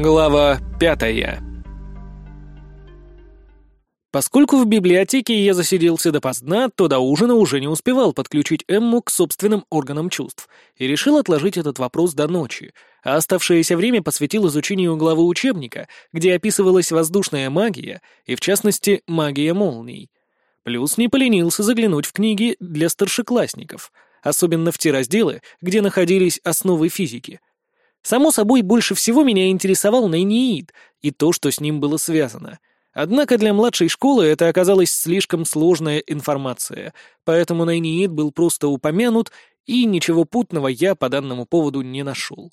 Глава пятая Поскольку в библиотеке я засиделся допоздна, то до ужина уже не успевал подключить Эмму к собственным органам чувств и решил отложить этот вопрос до ночи, а оставшееся время посвятил изучению главы учебника, где описывалась воздушная магия и, в частности, магия молний. Плюс не поленился заглянуть в книги для старшеклассников, особенно в те разделы, где находились основы физики. Само собой, больше всего меня интересовал Найниид и то, что с ним было связано — Однако для младшей школы это оказалась слишком сложная информация, поэтому Найниид был просто упомянут, и ничего путного я по данному поводу не нашел.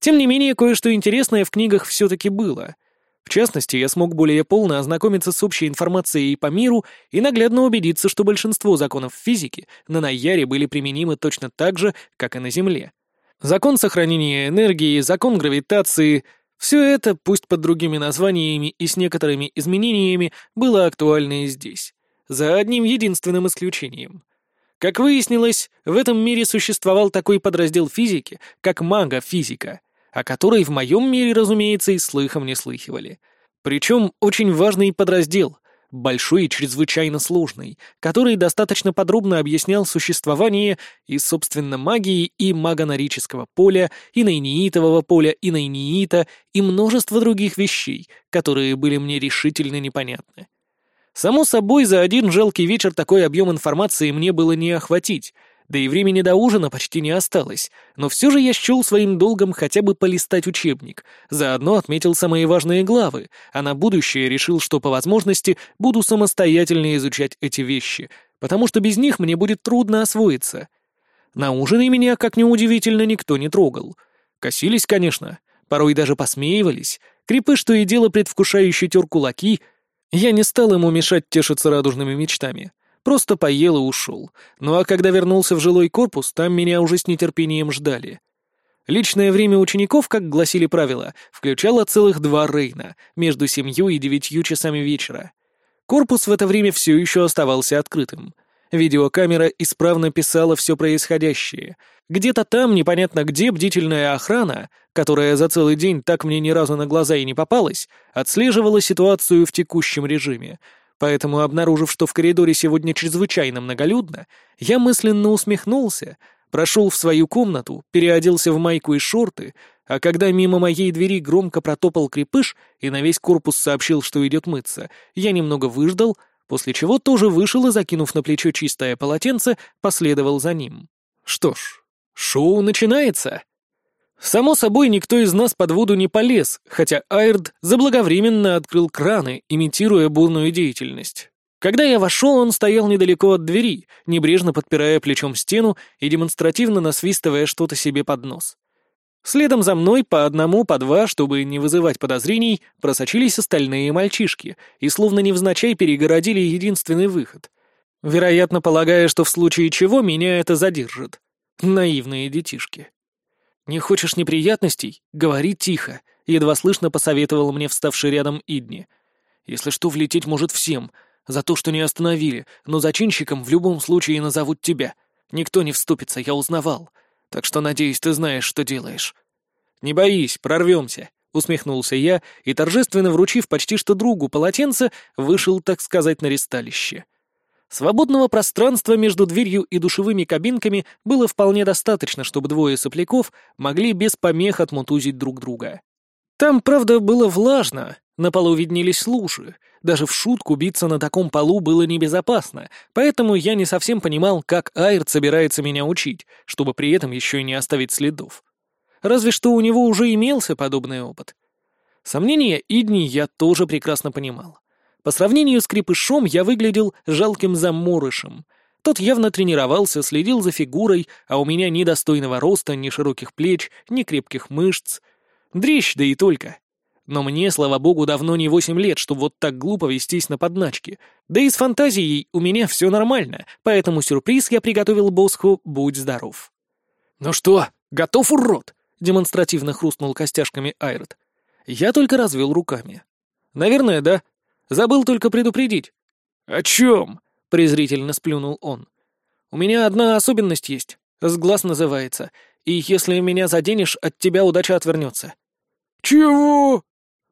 Тем не менее, кое-что интересное в книгах все-таки было. В частности, я смог более полно ознакомиться с общей информацией по миру и наглядно убедиться, что большинство законов физики на Найяре были применимы точно так же, как и на Земле. Закон сохранения энергии, закон гравитации — все это, пусть под другими названиями и с некоторыми изменениями, было актуально и здесь. За одним единственным исключением. Как выяснилось, в этом мире существовал такой подраздел физики, как мага-физика, о которой в моем мире, разумеется, и слыхом не слыхивали. Причем очень важный подраздел, большой и чрезвычайно сложный, который достаточно подробно объяснял существование и, собственно, магии, и магонорического поля, и найниитового поля, и найниита, и множество других вещей, которые были мне решительно непонятны. Само собой, за один жалкий вечер такой объем информации мне было не охватить — да и времени до ужина почти не осталось, но все же я счел своим долгом хотя бы полистать учебник, заодно отметил самые важные главы, а на будущее решил, что по возможности буду самостоятельно изучать эти вещи, потому что без них мне будет трудно освоиться. На ужины меня, как ни удивительно, никто не трогал. Косились, конечно, порой даже посмеивались, крепыш что и дело предвкушающе тер кулаки. Я не стал ему мешать тешиться радужными мечтами. Просто поел и ушел. Ну а когда вернулся в жилой корпус, там меня уже с нетерпением ждали. Личное время учеников, как гласили правила, включало целых два рейна, между семью и девятью часами вечера. Корпус в это время все еще оставался открытым. Видеокамера исправно писала все происходящее. Где-то там, непонятно где, бдительная охрана, которая за целый день так мне ни разу на глаза и не попалась, отслеживала ситуацию в текущем режиме, Поэтому, обнаружив, что в коридоре сегодня чрезвычайно многолюдно, я мысленно усмехнулся, прошел в свою комнату, переоделся в майку и шорты, а когда мимо моей двери громко протопал крепыш и на весь корпус сообщил, что идет мыться, я немного выждал, после чего тоже вышел и, закинув на плечо чистое полотенце, последовал за ним. Что ж, шоу начинается. Само собой, никто из нас под воду не полез, хотя Айрд заблаговременно открыл краны, имитируя бурную деятельность. Когда я вошел, он стоял недалеко от двери, небрежно подпирая плечом стену и демонстративно насвистывая что-то себе под нос. Следом за мной по одному, по два, чтобы не вызывать подозрений, просочились остальные мальчишки и словно невзначай перегородили единственный выход. Вероятно, полагая, что в случае чего меня это задержит. Наивные детишки. «Не хочешь неприятностей? Говори тихо», — едва слышно посоветовал мне вставший рядом Идни. «Если что, влететь может всем. За то, что не остановили, но зачинщиком в любом случае назовут тебя. Никто не вступится, я узнавал. Так что, надеюсь, ты знаешь, что делаешь». «Не боись, прорвемся», — усмехнулся я и, торжественно вручив почти что другу полотенце, вышел, так сказать, на ресталище. Свободного пространства между дверью и душевыми кабинками было вполне достаточно, чтобы двое сопляков могли без помех отмутузить друг друга. Там, правда, было влажно, на полу виднелись лужи. Даже в шутку биться на таком полу было небезопасно, поэтому я не совсем понимал, как Айрт собирается меня учить, чтобы при этом еще и не оставить следов. Разве что у него уже имелся подобный опыт. Сомнения Идни я тоже прекрасно понимал. По сравнению с крепышом я выглядел жалким заморышем. Тот явно тренировался, следил за фигурой, а у меня ни достойного роста, ни широких плеч, ни крепких мышц. Дрищ, да и только. Но мне, слава богу, давно не восемь лет, чтобы вот так глупо вестись на подначки. Да и с фантазией у меня все нормально, поэтому сюрприз я приготовил Босху «Будь здоров». «Ну что, готов, урод?» — демонстративно хрустнул костяшками Айрот. Я только развел руками. «Наверное, да. Забыл только предупредить». «О чем?» — презрительно сплюнул он. «У меня одна особенность есть. Сглаз называется. И если меня заденешь, от тебя удача отвернется». «Чего?»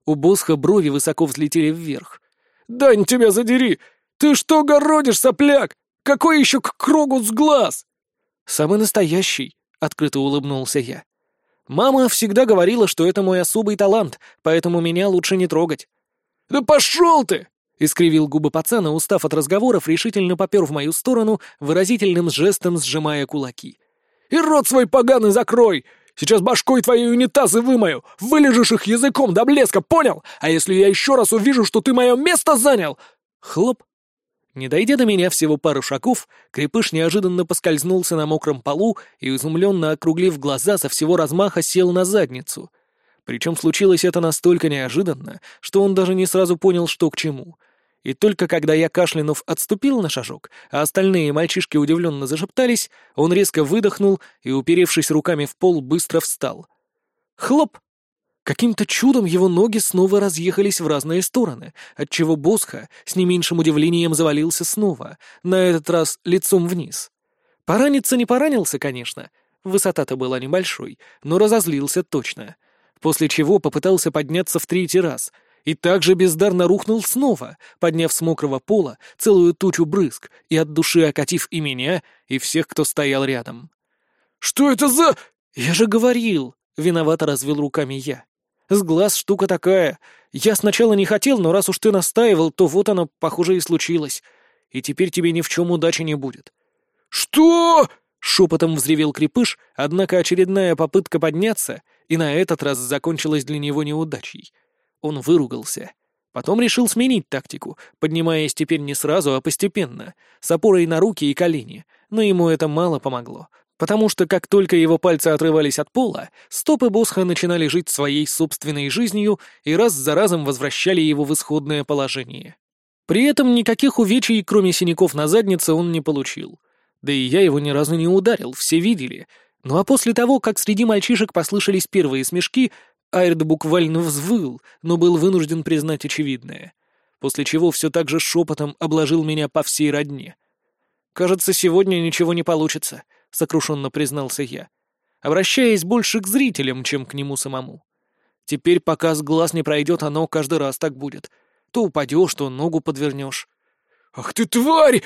У Босха брови высоко взлетели вверх. «Дань тебя задери! Ты что городишь, сопляк? Какой еще к кругу с глаз?» «Самый настоящий», — открыто улыбнулся я. «Мама всегда говорила, что это мой особый талант, поэтому меня лучше не трогать». «Да пошел ты!» — искривил губы пацана, устав от разговоров, решительно попер в мою сторону, выразительным жестом сжимая кулаки. «И рот свой поганый закрой! Сейчас башкой твоей унитазы вымою, вылежишь их языком до блеска, понял? А если я еще раз увижу, что ты мое место занял...» Хлоп! Не дойдя до меня всего пару шагов, крепыш неожиданно поскользнулся на мокром полу и, изумленно округлив глаза, со всего размаха сел на задницу. Причем случилось это настолько неожиданно, что он даже не сразу понял, что к чему. И только когда я, кашлянув, отступил на шажок, а остальные мальчишки удивленно зашептались, он резко выдохнул и, уперевшись руками в пол, быстро встал. Хлоп! Каким-то чудом его ноги снова разъехались в разные стороны, отчего Босха с не меньшим удивлением завалился снова, на этот раз лицом вниз. Пораниться не поранился, конечно, высота-то была небольшой, но разозлился точно. После чего попытался подняться в третий раз и также бездарно рухнул снова, подняв с мокрого пола целую тучу брызг и от души окатив и меня, и всех, кто стоял рядом. «Что это за...» «Я же говорил!» — виновато развел руками я. С глаз штука такая. Я сначала не хотел, но раз уж ты настаивал, то вот оно, похоже, и случилось. И теперь тебе ни в чем удачи не будет». «Что?» — шепотом взревел крепыш, однако очередная попытка подняться, и на этот раз закончилась для него неудачей. Он выругался. Потом решил сменить тактику, поднимаясь теперь не сразу, а постепенно, с опорой на руки и колени, но ему это мало помогло, потому что как только его пальцы отрывались от пола, стопы Босха начинали жить своей собственной жизнью и раз за разом возвращали его в исходное положение. При этом никаких увечий, кроме синяков на заднице, он не получил. Да и я его ни разу не ударил, все видели. Ну а после того, как среди мальчишек послышались первые смешки, Айрд буквально взвыл, но был вынужден признать очевидное. После чего все так же шепотом обложил меня по всей родне. «Кажется, сегодня ничего не получится», — сокрушенно признался я, обращаясь больше к зрителям, чем к нему самому. «Теперь, пока с глаз не пройдет, оно каждый раз так будет. То упадешь, то ногу подвернешь». «Ах ты тварь!»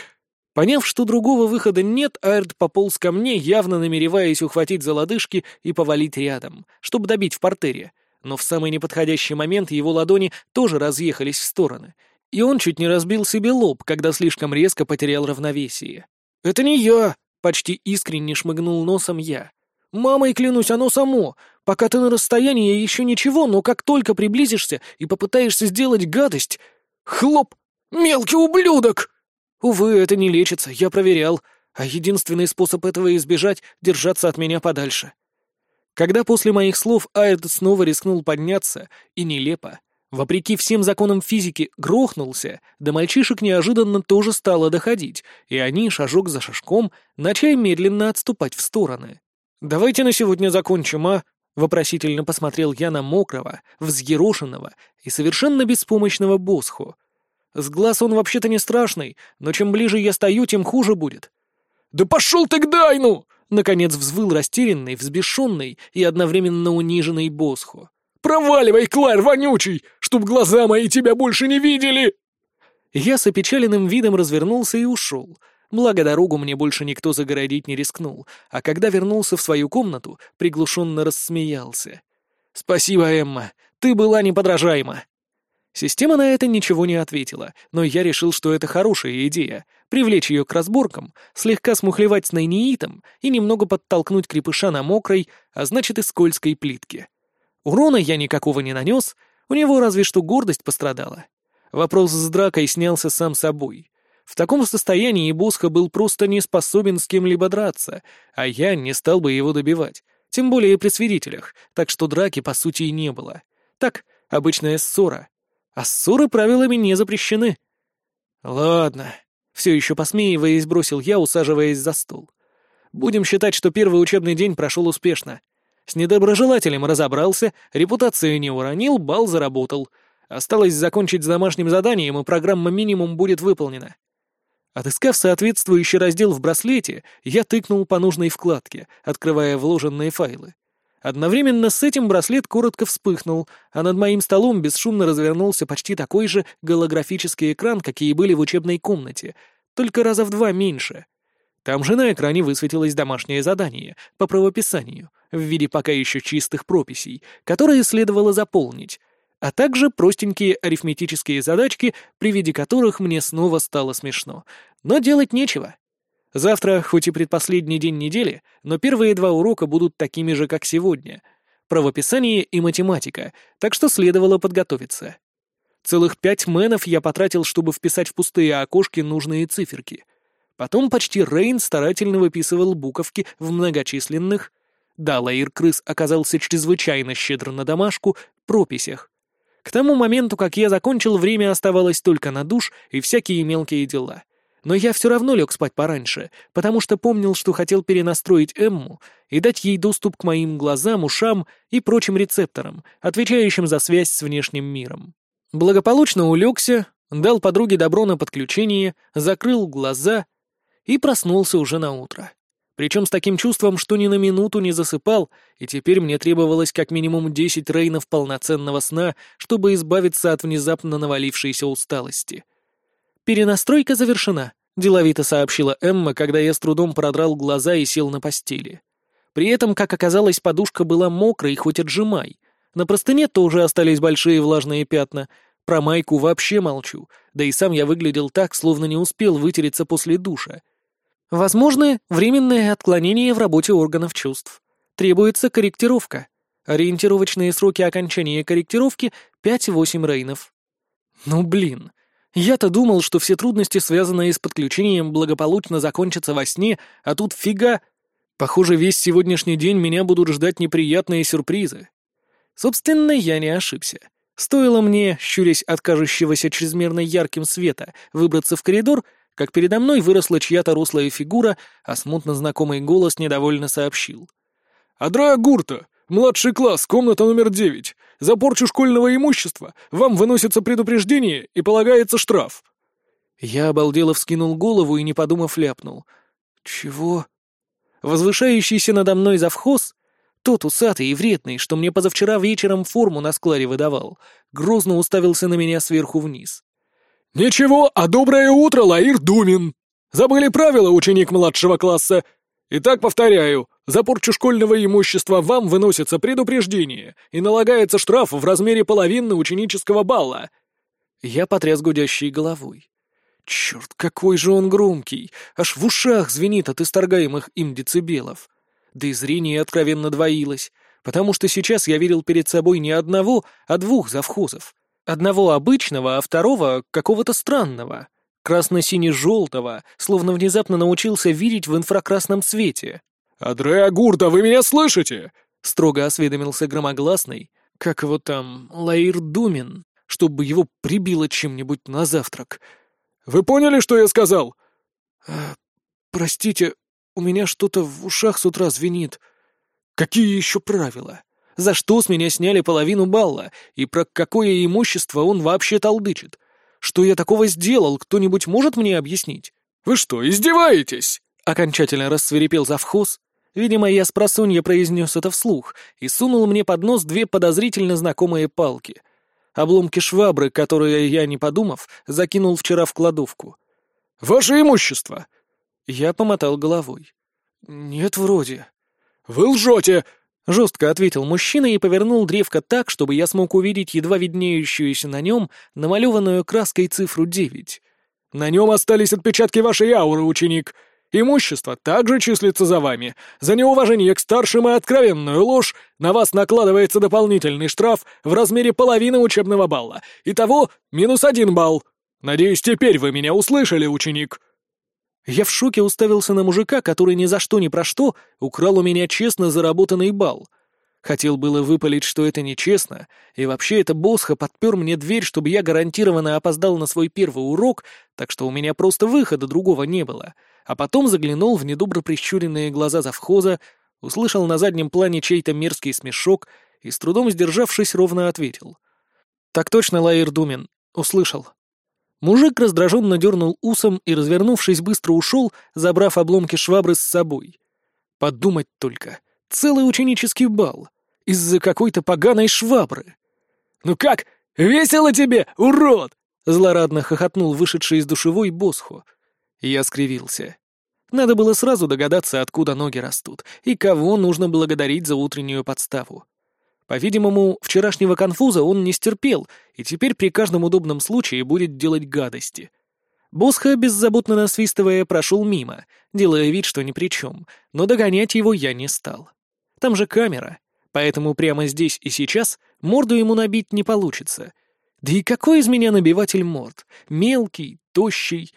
Поняв, что другого выхода нет, Айрд пополз ко мне, явно намереваясь ухватить за лодыжки и повалить рядом, чтобы добить в портере. Но в самый неподходящий момент его ладони тоже разъехались в стороны, и он чуть не разбил себе лоб, когда слишком резко потерял равновесие. «Это не я!» Почти искренне шмыгнул носом я. «Мамой клянусь, оно само. Пока ты на расстоянии, еще ничего, но как только приблизишься и попытаешься сделать гадость... Хлоп! Мелкий ублюдок!» «Увы, это не лечится, я проверял, а единственный способ этого избежать — держаться от меня подальше». Когда после моих слов Айрд снова рискнул подняться, и нелепо, вопреки всем законам физики, грохнулся, до мальчишек неожиданно тоже стало доходить, и они, шажок за шажком, начали медленно отступать в стороны. «Давайте на сегодня закончим, а?» — вопросительно посмотрел я на мокрого, взъерошенного и совершенно беспомощного Босху. С глаз он вообще-то не страшный, но чем ближе я стою, тем хуже будет. «Да пошел ты к Дайну!» — наконец взвыл растерянный, взбешенный и одновременно униженный Босху. «Проваливай, Клэр, вонючий, чтоб глаза мои тебя больше не видели!» Я с опечаленным видом развернулся и ушел. Благо, дорогу мне больше никто загородить не рискнул, а когда вернулся в свою комнату, приглушенно рассмеялся. «Спасибо, Эмма, ты была неподражаема!» Система на это ничего не ответила, но я решил, что это хорошая идея — привлечь ее к разборкам, слегка смухлевать с найниитом и немного подтолкнуть крепыша на мокрой, а значит и скользкой плитке. Урона я никакого не нанес, у него разве что гордость пострадала. Вопрос с дракой снялся сам собой. В таком состоянии Босха был просто не способен с кем-либо драться, а я не стал бы его добивать, тем более при свидетелях, так что драки по сути и не было. Так, обычная ссора. А ссоры правилами не запрещены. Ладно, все еще посмеиваясь, бросил я, усаживаясь за стол. Будем считать, что первый учебный день прошел успешно. С недоброжелателем разобрался, репутацию не уронил, бал заработал. Осталось закончить с домашним заданием, и программа минимум будет выполнена. Отыскав соответствующий раздел в браслете, я тыкнул по нужной вкладке, открывая вложенные файлы. Одновременно с этим браслет коротко вспыхнул, а над моим столом бесшумно развернулся почти такой же голографический экран, какие были в учебной комнате, только раза в два меньше. Там же на экране высветилось домашнее задание по правописанию в виде пока еще чистых прописей, которые следовало заполнить, а также простенькие арифметические задачки, при виде которых мне снова стало смешно. Но делать нечего. Завтра, хоть и предпоследний день недели, но первые два урока будут такими же, как сегодня. Правописание и математика, так что следовало подготовиться. Целых пять мэнов я потратил, чтобы вписать в пустые окошки нужные циферки. Потом почти Рейн старательно выписывал буковки в многочисленных, да, Лаир Крыс оказался чрезвычайно щедр на домашку, прописях. К тому моменту, как я закончил, время оставалось только на душ и всякие мелкие дела. Но я все равно лег спать пораньше, потому что помнил, что хотел перенастроить Эмму и дать ей доступ к моим глазам, ушам и прочим рецепторам, отвечающим за связь с внешним миром. Благополучно улегся, дал подруге добро на подключение, закрыл глаза и проснулся уже на утро. Причем с таким чувством, что ни на минуту не засыпал, и теперь мне требовалось как минимум десять рейнов полноценного сна, чтобы избавиться от внезапно навалившейся усталости. «Перенастройка завершена», — деловито сообщила Эмма, когда я с трудом продрал глаза и сел на постели. При этом, как оказалось, подушка была мокрой, хоть отжимай. На простыне тоже остались большие влажные пятна. Про майку вообще молчу, да и сам я выглядел так, словно не успел вытереться после душа. Возможно, временное отклонение в работе органов чувств. Требуется корректировка. Ориентировочные сроки окончания корректировки — 5-8 рейнов. Ну блин, я-то думал, что все трудности, связанные с подключением, благополучно закончатся во сне, а тут фига. Похоже, весь сегодняшний день меня будут ждать неприятные сюрпризы. Собственно, я не ошибся. Стоило мне, щурясь от кажущегося чрезмерно ярким света, выбраться в коридор, как передо мной выросла чья-то рослая фигура, а смутно знакомый голос недовольно сообщил. «Адрая Гурта, младший класс, комната номер девять. За порчу школьного имущества вам выносится предупреждение и полагается штраф». Я обалдело вскинул голову и, не подумав, ляпнул. «Чего?» Возвышающийся надо мной завхоз, тот усатый и вредный, что мне позавчера вечером форму на складе выдавал, грозно уставился на меня сверху вниз. «Ничего, а доброе утро, Лаир Думин! Забыли правила, ученик младшего класса? Итак, повторяю, за порчу школьного имущества вам выносится предупреждение и налагается штраф в размере половины ученического балла». Я потряс гудящей головой. Черт, какой же он громкий! Аж в ушах звенит от исторгаемых им децибелов. Да и зрение откровенно двоилось, потому что сейчас я видел перед собой не одного, а двух завхозов. Одного обычного, а второго какого-то странного. Красно-сине-желтого, словно внезапно научился видеть в инфракрасном свете. «Адреа Гурда, вы меня слышите?» — строго осведомился громогласный, как его там, Лаир Думин, чтобы его прибило чем-нибудь на завтрак. «Вы поняли, что я сказал?» а, «Простите, у меня что-то в ушах с утра звенит. Какие еще правила? За что с меня сняли половину балла? И про какое имущество он вообще толдычит? Что я такого сделал, кто-нибудь может мне объяснить?» «Вы что, издеваетесь?» — окончательно рассверепел завхоз, Видимо, я с просунья произнес это вслух и сунул мне под нос две подозрительно знакомые палки. Обломки швабры, которые я, не подумав, закинул вчера в кладовку. «Ваше имущество!» Я помотал головой. «Нет, вроде». «Вы лжете!» — жестко ответил мужчина и повернул древко так, чтобы я смог увидеть едва виднеющуюся на нем намалеванную краской цифру девять. «На нем остались отпечатки вашей ауры, ученик. Имущество также числится за вами. За неуважение к старшим и откровенную ложь на вас накладывается дополнительный штраф в размере половины учебного балла. Итого минус один балл. Надеюсь, теперь вы меня услышали, ученик». Я в шоке уставился на мужика, который ни за что ни про что украл у меня честно заработанный балл. Хотел было выпалить, что это нечестно, и вообще это Босха подпер мне дверь, чтобы я гарантированно опоздал на свой первый урок, так что у меня просто выхода другого не было — а потом заглянул в недобро прищуренные глаза завхоза, услышал на заднем плане чей-то мерзкий смешок и, с трудом сдержавшись, ровно ответил. «Так точно, Лаир Думин. Услышал». Мужик раздраженно дернул усом и, развернувшись, быстро ушел, забрав обломки швабры с собой. Подумать только. Целый ученический бал. Из-за какой-то поганой швабры. «Ну как, весело тебе, урод!» — злорадно хохотнул вышедший из душевой Босхо. Я скривился. Надо было сразу догадаться, откуда ноги растут, и кого нужно благодарить за утреннюю подставу. По-видимому, вчерашнего конфуза он не стерпел, и теперь при каждом удобном случае будет делать гадости. Босха, беззаботно насвистывая, прошел мимо, делая вид, что ни при чем, но догонять его я не стал. Там же камера, поэтому прямо здесь и сейчас морду ему набить не получится. Да и какой из меня набиватель морд? Мелкий, тощий.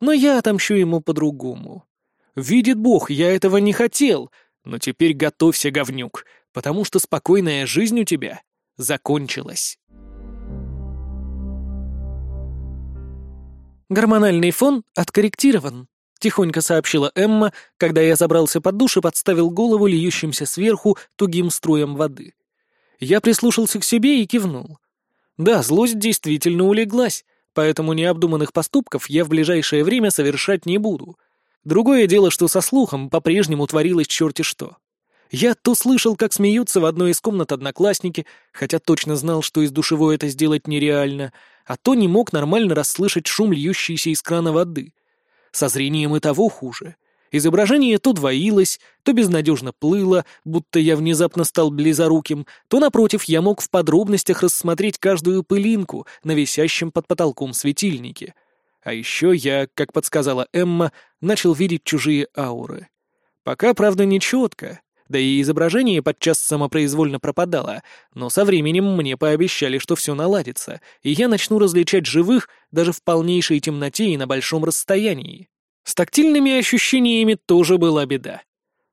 Но я отомщу ему по-другому. Видит Бог, я этого не хотел, но теперь готовься, говнюк, потому что спокойная жизнь у тебя закончилась. «Гормональный фон откорректирован», — тихонько сообщила Эмма, когда я забрался под душ и подставил голову льющимся сверху тугим струем воды. Я прислушался к себе и кивнул. Да, злость действительно улеглась, поэтому необдуманных поступков я в ближайшее время совершать не буду. Другое дело, что со слухом по-прежнему творилось черти что. Я то слышал, как смеются в одной из комнат одноклассники, хотя точно знал, что из душевой это сделать нереально, а то не мог нормально расслышать шум льющейся из крана воды. Со зрением и того хуже. Изображение то двоилось, то безнадежно плыло, будто я внезапно стал близоруким, то, напротив, я мог в подробностях рассмотреть каждую пылинку на висящем под потолком светильнике. А еще я, как подсказала Эмма, начал видеть чужие ауры. Пока, правда, не четко, да и изображение подчас самопроизвольно пропадало, но со временем мне пообещали, что все наладится, и я начну различать живых даже в полнейшей темноте и на большом расстоянии. С тактильными ощущениями тоже была беда.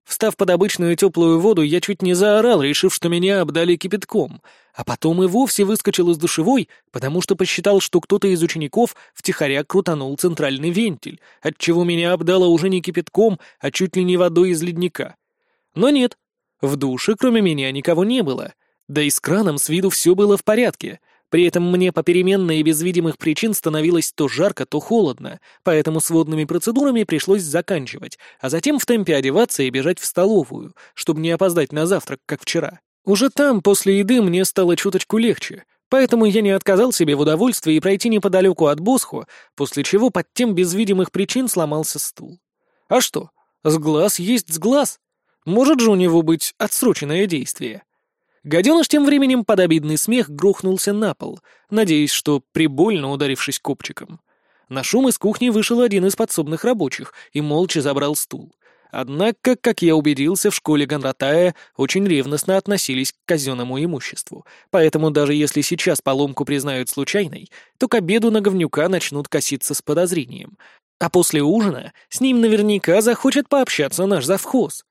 Встав под обычную теплую воду, я чуть не заорал, решив, что меня обдали кипятком, а потом и вовсе выскочил из душевой, потому что посчитал, что кто-то из учеников втихаря крутанул центральный вентиль, отчего меня обдало уже не кипятком, а чуть ли не водой из ледника. Но нет, в душе кроме меня никого не было, да и с краном с виду все было в порядке. При этом мне попеременно и без видимых причин становилось то жарко, то холодно, поэтому с водными процедурами пришлось заканчивать, а затем в темпе одеваться и бежать в столовую, чтобы не опоздать на завтрак, как вчера. Уже там, после еды, мне стало чуточку легче, поэтому я не отказал себе в удовольствии пройти неподалеку от Босхо, после чего под тем без видимых причин сломался стул. А что, с глаз есть с глаз. Может же у него быть отсроченное действие? Гаденыш тем временем под обидный смех грохнулся на пол, надеясь, что прибольно ударившись копчиком. На шум из кухни вышел один из подсобных рабочих и молча забрал стул. Однако, как я убедился, в школе Гонратая очень ревностно относились к казенному имуществу, поэтому даже если сейчас поломку признают случайной, то к обеду на говнюка начнут коситься с подозрением. А после ужина с ним наверняка захочет пообщаться наш завхоз.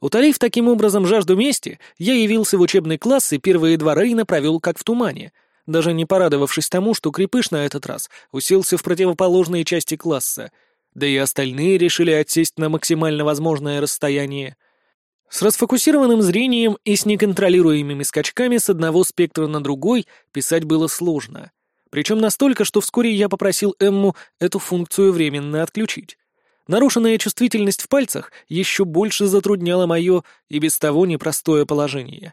Утолив таким образом жажду мести, я явился в учебный класс и первые два рейна провел как в тумане, даже не порадовавшись тому, что крепыш на этот раз уселся в противоположные части класса, да и остальные решили отсесть на максимально возможное расстояние. С расфокусированным зрением и с неконтролируемыми скачками с одного спектра на другой писать было сложно. Причем настолько, что вскоре я попросил Эмму эту функцию временно отключить. Нарушенная чувствительность в пальцах еще больше затрудняла мое и без того непростое положение.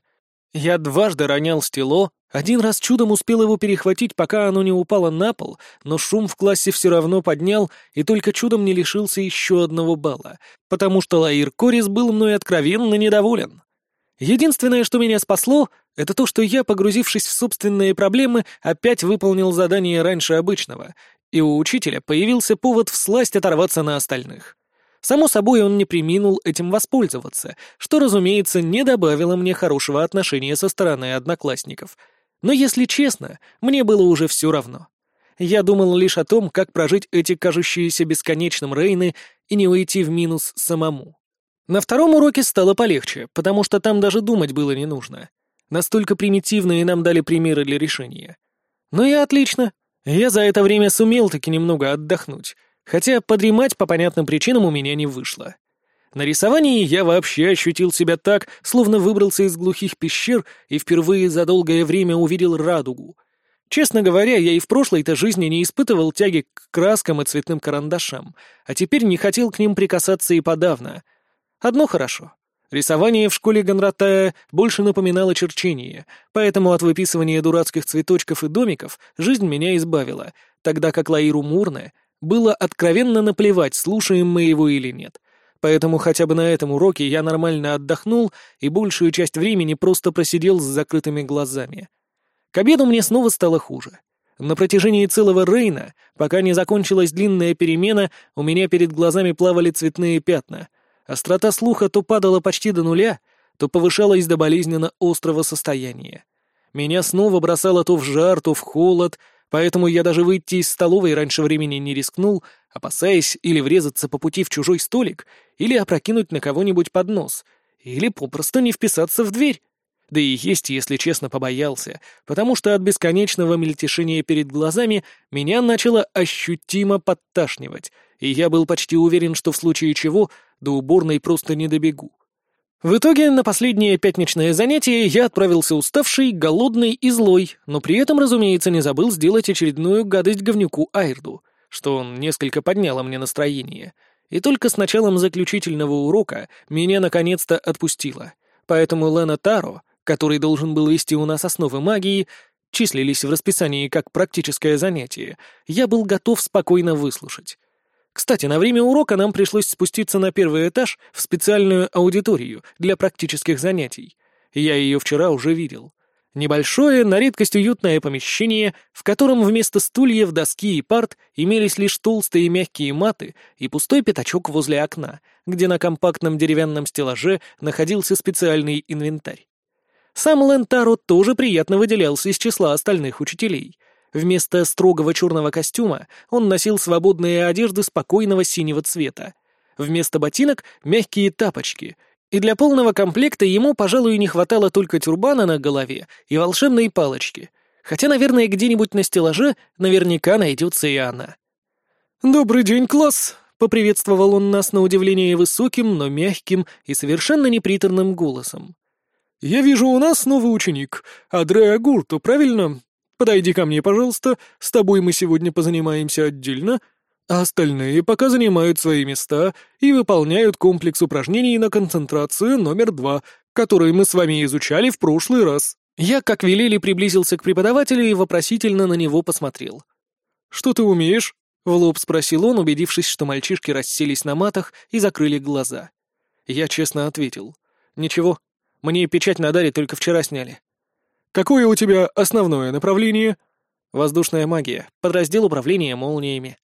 Я дважды ронял стело, один раз чудом успел его перехватить, пока оно не упало на пол, но шум в классе все равно поднял и только чудом не лишился еще одного балла, потому что Лаир Корис был мной откровенно недоволен. Единственное, что меня спасло, это то, что я, погрузившись в собственные проблемы, опять выполнил задание раньше обычного и у учителя появился повод всласть оторваться на остальных. Само собой, он не приминул этим воспользоваться, что, разумеется, не добавило мне хорошего отношения со стороны одноклассников. Но, если честно, мне было уже все равно. Я думал лишь о том, как прожить эти кажущиеся бесконечным рейны и не уйти в минус самому. На втором уроке стало полегче, потому что там даже думать было не нужно. Настолько примитивные нам дали примеры для решения. Ну и отлично, я за это время сумел таки немного отдохнуть, хотя подремать по понятным причинам у меня не вышло. На рисовании я вообще ощутил себя так, словно выбрался из глухих пещер и впервые за долгое время увидел радугу. Честно говоря, я и в прошлой-то жизни не испытывал тяги к краскам и цветным карандашам, а теперь не хотел к ним прикасаться и подавно. Одно хорошо. Рисование в школе Гонратая больше напоминало черчение, поэтому от выписывания дурацких цветочков и домиков жизнь меня избавила, тогда как Лаиру Мурне было откровенно наплевать, слушаем мы его или нет. Поэтому хотя бы на этом уроке я нормально отдохнул и большую часть времени просто просидел с закрытыми глазами. К обеду мне снова стало хуже. На протяжении целого Рейна, пока не закончилась длинная перемена, у меня перед глазами плавали цветные пятна. Острота слуха то падала почти до нуля, то повышалась до болезненно острого состояния. Меня снова бросало то в жар, то в холод, поэтому я даже выйти из столовой раньше времени не рискнул, опасаясь или врезаться по пути в чужой столик, или опрокинуть на кого-нибудь под нос, или попросту не вписаться в дверь. Да и есть, если честно, побоялся, потому что от бесконечного мельтешения перед глазами меня начало ощутимо подташнивать, и я был почти уверен, что в случае чего до уборной просто не добегу. В итоге на последнее пятничное занятие я отправился уставший, голодный и злой, но при этом, разумеется, не забыл сделать очередную гадость говнюку Айрду, что он несколько подняло мне настроение. И только с началом заключительного урока меня наконец-то отпустило. Поэтому Лена Таро который должен был вести у нас основы магии, числились в расписании как практическое занятие, я был готов спокойно выслушать. Кстати, на время урока нам пришлось спуститься на первый этаж в специальную аудиторию для практических занятий. Я ее вчера уже видел. Небольшое, на редкость уютное помещение, в котором вместо стульев, доски и парт имелись лишь толстые мягкие маты и пустой пятачок возле окна, где на компактном деревянном стеллаже находился специальный инвентарь. Сам Лентаро тоже приятно выделялся из числа остальных учителей. Вместо строгого черного костюма он носил свободные одежды спокойного синего цвета. Вместо ботинок — мягкие тапочки. И для полного комплекта ему, пожалуй, не хватало только тюрбана на голове и волшебной палочки. Хотя, наверное, где-нибудь на стеллаже наверняка найдется и она. «Добрый день, класс!» — поприветствовал он нас на удивление высоким, но мягким и совершенно неприторным голосом. «Я вижу, у нас новый ученик, Адреа Гурту, правильно? Подойди ко мне, пожалуйста, с тобой мы сегодня позанимаемся отдельно, а остальные пока занимают свои места и выполняют комплекс упражнений на концентрацию номер два, который мы с вами изучали в прошлый раз». Я, как велели, приблизился к преподавателю и вопросительно на него посмотрел. «Что ты умеешь?» — в лоб спросил он, убедившись, что мальчишки расселись на матах и закрыли глаза. Я честно ответил. «Ничего, мне печать на даре только вчера сняли. Какое у тебя основное направление? Воздушная магия. Подраздел управления молниями.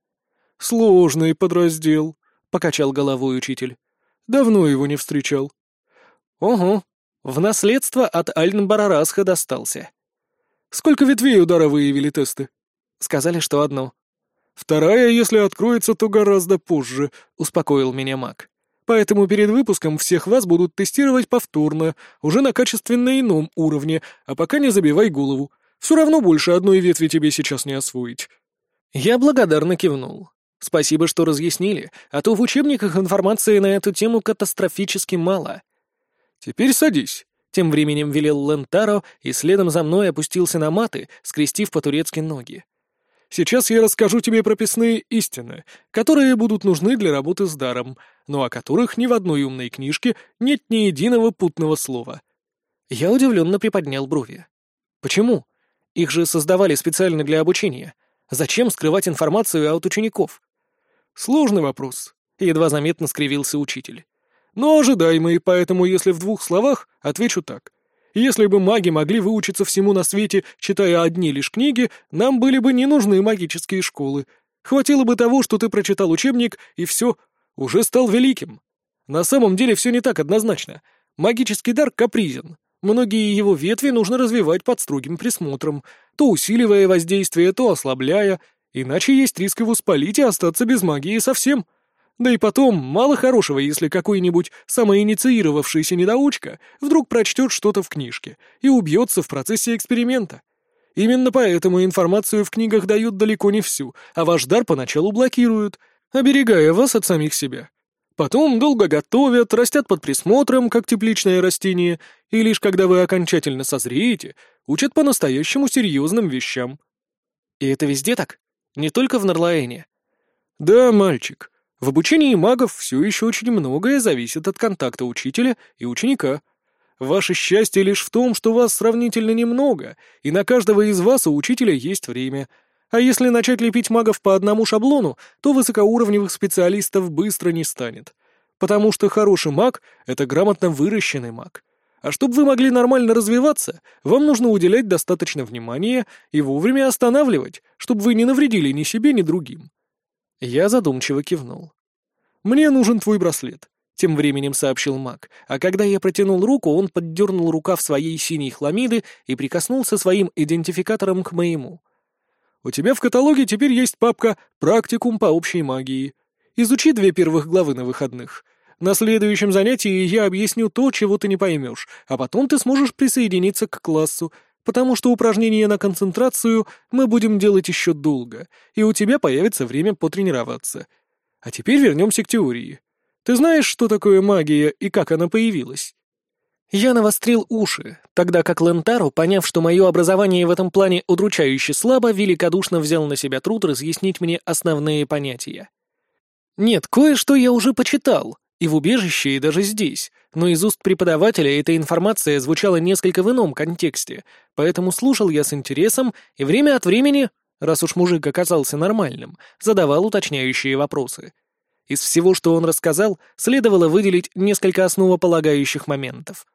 Сложный подраздел, покачал головой учитель. Давно его не встречал. Ого, в наследство от Альнбарарасха достался. Сколько ветвей удара выявили тесты? Сказали, что одно. Вторая, если откроется, то гораздо позже, успокоил меня маг. Поэтому перед выпуском всех вас будут тестировать повторно, уже на качественно ином уровне, а пока не забивай голову. Все равно больше одной ветви тебе сейчас не освоить». Я благодарно кивнул. Спасибо, что разъяснили, а то в учебниках информации на эту тему катастрофически мало. «Теперь садись», — тем временем велел Лентаро и следом за мной опустился на маты, скрестив по-турецки ноги. Сейчас я расскажу тебе прописные истины, которые будут нужны для работы с даром, но о которых ни в одной умной книжке нет ни единого путного слова. Я удивленно приподнял брови. Почему? Их же создавали специально для обучения. Зачем скрывать информацию от учеников? Сложный вопрос. Едва заметно скривился учитель. Но ожидаемый, поэтому если в двух словах, отвечу так. Если бы маги могли выучиться всему на свете, читая одни лишь книги, нам были бы не нужны магические школы. Хватило бы того, что ты прочитал учебник, и все, уже стал великим. На самом деле все не так однозначно. Магический дар капризен. Многие его ветви нужно развивать под строгим присмотром, то усиливая воздействие, то ослабляя, иначе есть риск его спалить и остаться без магии совсем. Да и потом, мало хорошего, если какой-нибудь самоинициировавшийся недоучка вдруг прочтет что-то в книжке и убьется в процессе эксперимента. Именно поэтому информацию в книгах дают далеко не всю, а ваш дар поначалу блокируют, оберегая вас от самих себя. Потом долго готовят, растят под присмотром, как тепличное растение, и лишь когда вы окончательно созреете, учат по-настоящему серьезным вещам. И это везде так? Не только в Нарлаэне? Да, мальчик, В обучении магов все еще очень многое зависит от контакта учителя и ученика. Ваше счастье лишь в том, что вас сравнительно немного, и на каждого из вас у учителя есть время. А если начать лепить магов по одному шаблону, то высокоуровневых специалистов быстро не станет. Потому что хороший маг — это грамотно выращенный маг. А чтобы вы могли нормально развиваться, вам нужно уделять достаточно внимания и вовремя останавливать, чтобы вы не навредили ни себе, ни другим. Я задумчиво кивнул. «Мне нужен твой браслет», — тем временем сообщил маг, а когда я протянул руку, он поддернул рукав своей синей хламиды и прикоснулся своим идентификатором к моему. «У тебя в каталоге теперь есть папка «Практикум по общей магии». Изучи две первых главы на выходных. На следующем занятии я объясню то, чего ты не поймешь, а потом ты сможешь присоединиться к классу, потому что упражнения на концентрацию мы будем делать еще долго, и у тебя появится время потренироваться. А теперь вернемся к теории. Ты знаешь, что такое магия и как она появилась?» Я навострил уши, тогда как Лентару, поняв, что мое образование в этом плане удручающе слабо, великодушно взял на себя труд разъяснить мне основные понятия. Нет, кое-что я уже почитал, и в убежище, и даже здесь, но из уст преподавателя эта информация звучала несколько в ином контексте, поэтому слушал я с интересом и время от времени, раз уж мужик оказался нормальным, задавал уточняющие вопросы. Из всего, что он рассказал, следовало выделить несколько основополагающих моментов.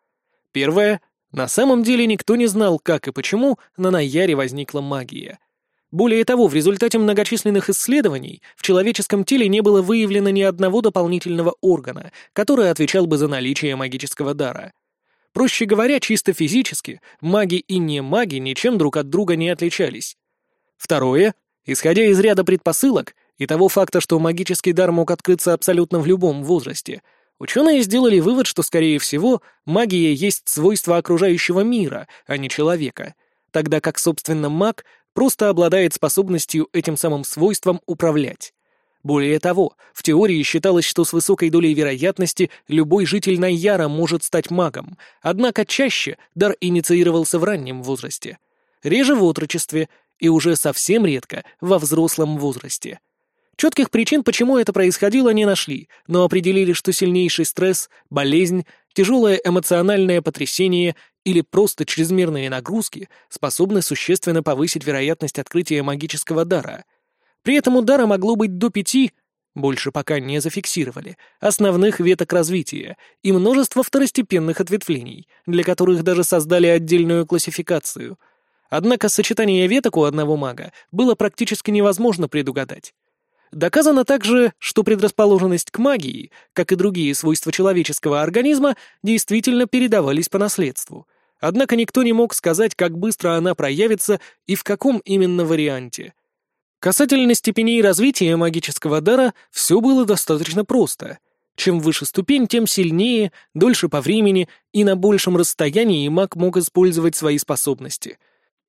Первое. На самом деле никто не знал, как и почему на Наяре возникла магия — более того, в результате многочисленных исследований в человеческом теле не было выявлено ни одного дополнительного органа, который отвечал бы за наличие магического дара. Проще говоря, чисто физически, маги и не маги ничем друг от друга не отличались. Второе, исходя из ряда предпосылок и того факта, что магический дар мог открыться абсолютно в любом возрасте, ученые сделали вывод, что, скорее всего, магия есть свойство окружающего мира, а не человека, тогда как, собственно, маг просто обладает способностью этим самым свойством управлять. Более того, в теории считалось, что с высокой долей вероятности любой житель Найяра может стать магом, однако чаще дар инициировался в раннем возрасте, реже в отрочестве и уже совсем редко во взрослом возрасте. Четких причин, почему это происходило, не нашли, но определили, что сильнейший стресс, болезнь, тяжелое эмоциональное потрясение или просто чрезмерные нагрузки способны существенно повысить вероятность открытия магического дара. При этом у дара могло быть до пяти, больше пока не зафиксировали, основных веток развития и множество второстепенных ответвлений, для которых даже создали отдельную классификацию. Однако сочетание веток у одного мага было практически невозможно предугадать. Доказано также, что предрасположенность к магии, как и другие свойства человеческого организма, действительно передавались по наследству. Однако никто не мог сказать, как быстро она проявится и в каком именно варианте. Касательно степеней развития магического дара все было достаточно просто. Чем выше ступень, тем сильнее, дольше по времени и на большем расстоянии маг мог использовать свои способности —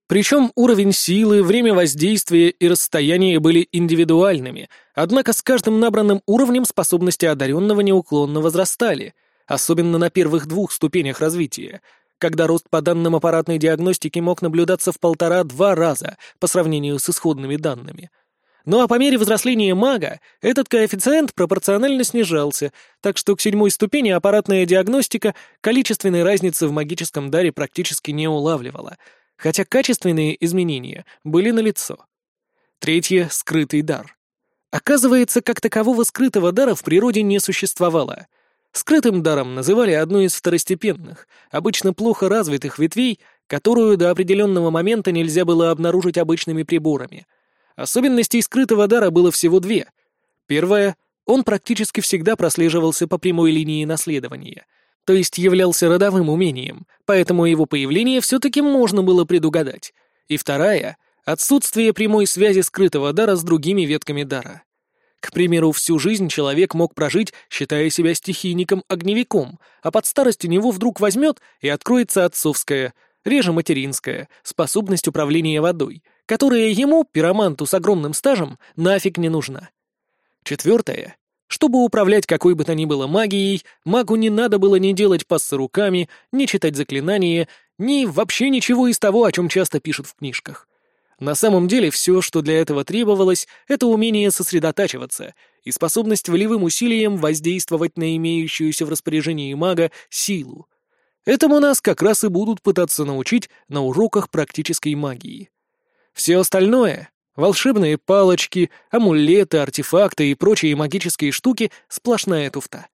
причем уровень силы, время воздействия и расстояние были индивидуальными, однако с каждым набранным уровнем способности одаренного неуклонно возрастали, особенно на первых двух ступенях развития, когда рост по данным аппаратной диагностики мог наблюдаться в полтора-два раза по сравнению с исходными данными. Ну а по мере взросления мага этот коэффициент пропорционально снижался, так что к седьмой ступени аппаратная диагностика количественной разницы в магическом даре практически не улавливала — хотя качественные изменения были налицо. Третье — скрытый дар. Оказывается, как такового скрытого дара в природе не существовало. Скрытым даром называли одну из второстепенных, обычно плохо развитых ветвей, которую до определенного момента нельзя было обнаружить обычными приборами. Особенностей скрытого дара было всего две. Первая — он практически всегда прослеживался по прямой линии наследования — то есть являлся родовым умением, поэтому его появление все-таки можно было предугадать. И вторая — отсутствие прямой связи скрытого дара с другими ветками дара. К примеру, всю жизнь человек мог прожить, считая себя стихийником-огневиком, а под старость у него вдруг возьмет и откроется отцовская, реже материнская, способность управления водой, которая ему, пироманту с огромным стажем, нафиг не нужна. Четвертое чтобы управлять какой бы то ни было магией, магу не надо было ни делать пассы руками, ни читать заклинания, ни вообще ничего из того, о чем часто пишут в книжках. На самом деле все, что для этого требовалось, это умение сосредотачиваться и способность волевым усилием воздействовать на имеющуюся в распоряжении мага силу. Этому нас как раз и будут пытаться научить на уроках практической магии. Все остальное — волшебные палочки, амулеты, артефакты и прочие магические штуки — сплошная туфта.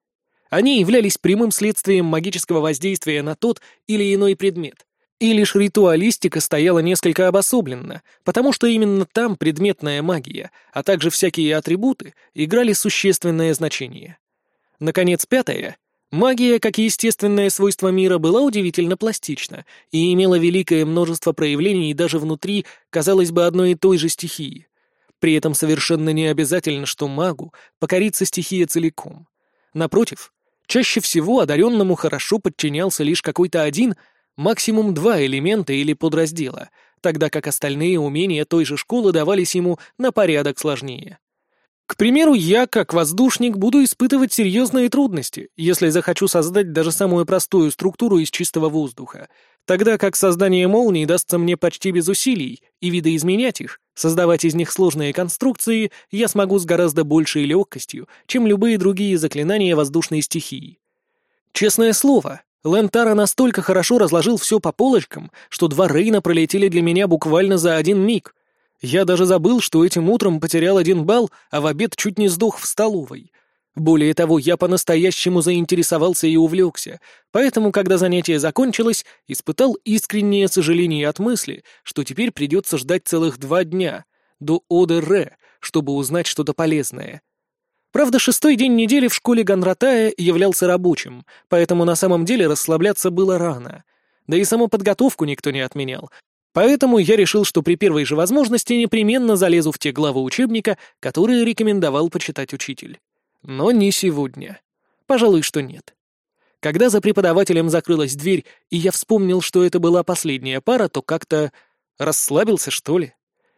Они являлись прямым следствием магического воздействия на тот или иной предмет. И лишь ритуалистика стояла несколько обособленно, потому что именно там предметная магия, а также всякие атрибуты играли существенное значение. Наконец, пятое. Магия, как естественное свойство мира, была удивительно пластична и имела великое множество проявлений даже внутри, казалось бы, одной и той же стихии. При этом совершенно не обязательно, что магу покорится стихия целиком. Напротив, чаще всего одаренному хорошо подчинялся лишь какой-то один — максимум два элемента или подраздела, тогда как остальные умения той же школы давались ему на порядок сложнее. К примеру, я, как воздушник, буду испытывать серьезные трудности, если захочу создать даже самую простую структуру из чистого воздуха, тогда как создание молний дастся мне почти без усилий, и видоизменять их, создавать из них сложные конструкции я смогу с гораздо большей легкостью, чем любые другие заклинания воздушной стихии. Честное слово, Лентара настолько хорошо разложил все по полочкам, что два Рейна пролетели для меня буквально за один миг. Я даже забыл, что этим утром потерял один балл, а в обед чуть не сдох в столовой. Более того, я по-настоящему заинтересовался и увлекся, поэтому, когда занятие закончилось, испытал искреннее сожаление от мысли, что теперь придется ждать целых два дня, до ОДР, чтобы узнать что-то полезное. Правда, шестой день недели в школе Ганратая являлся рабочим, поэтому на самом деле расслабляться было рано. Да и саму подготовку никто не отменял. Поэтому я решил, что при первой же возможности непременно залезу в те главы учебника, которые рекомендовал почитать учитель. Но не сегодня. Пожалуй, что нет. Когда за преподавателем закрылась дверь, и я вспомнил, что это была последняя пара, то как-то расслабился, что ли,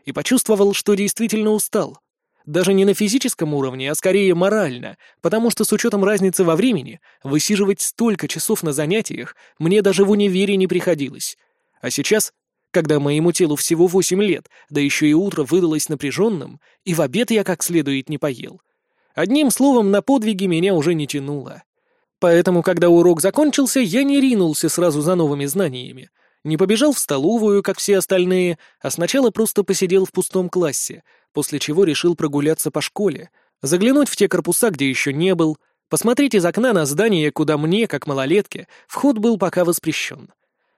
и почувствовал, что действительно устал. Даже не на физическом уровне, а скорее морально, потому что с учетом разницы во времени высиживать столько часов на занятиях мне даже в универе не приходилось. А сейчас, когда моему телу всего восемь лет, да еще и утро выдалось напряженным, и в обед я как следует не поел. Одним словом, на подвиги меня уже не тянуло. Поэтому, когда урок закончился, я не ринулся сразу за новыми знаниями, не побежал в столовую, как все остальные, а сначала просто посидел в пустом классе, после чего решил прогуляться по школе, заглянуть в те корпуса, где еще не был, посмотреть из окна на здание, куда мне, как малолетке, вход был пока воспрещен.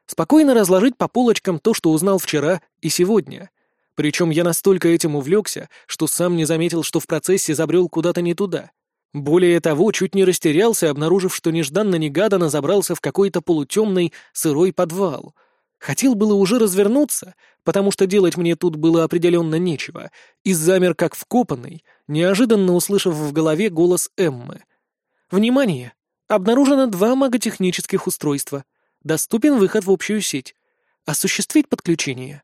Спокойно разложить по полочкам то, что узнал вчера и сегодня. Причем я настолько этим увлекся, что сам не заметил, что в процессе забрел куда-то не туда. Более того, чуть не растерялся, обнаружив, что нежданно-негаданно забрался в какой-то полутемный сырой подвал — Хотел было уже развернуться, потому что делать мне тут было определенно нечего, и замер как вкопанный, неожиданно услышав в голове голос Эммы. «Внимание! Обнаружено два маготехнических устройства. Доступен выход в общую сеть. Осуществить подключение».